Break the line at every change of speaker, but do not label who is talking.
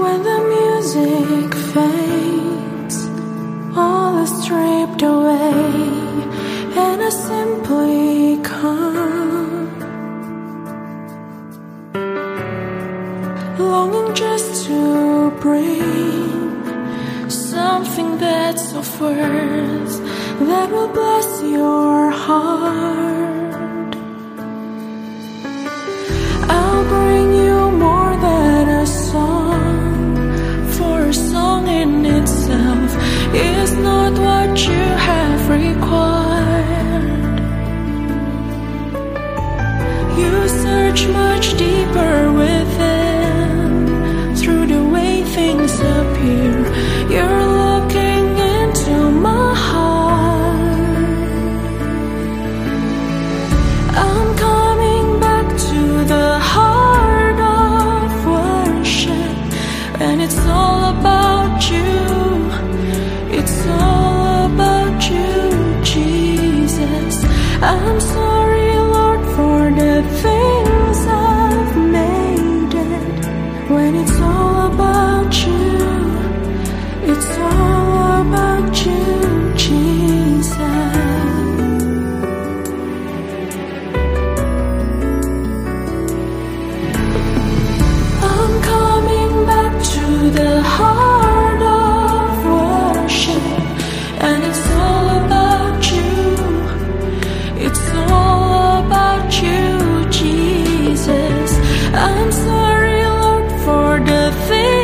When the music fades, all is stripped away, longing just to bring something that's of worth that will bless your heart. I'll bring you more than a song, for a song in itself is not what you have required. You search much deeper within I'm sorry, Lord, for the things I've made it. When it's all about you, it's all about you. the thing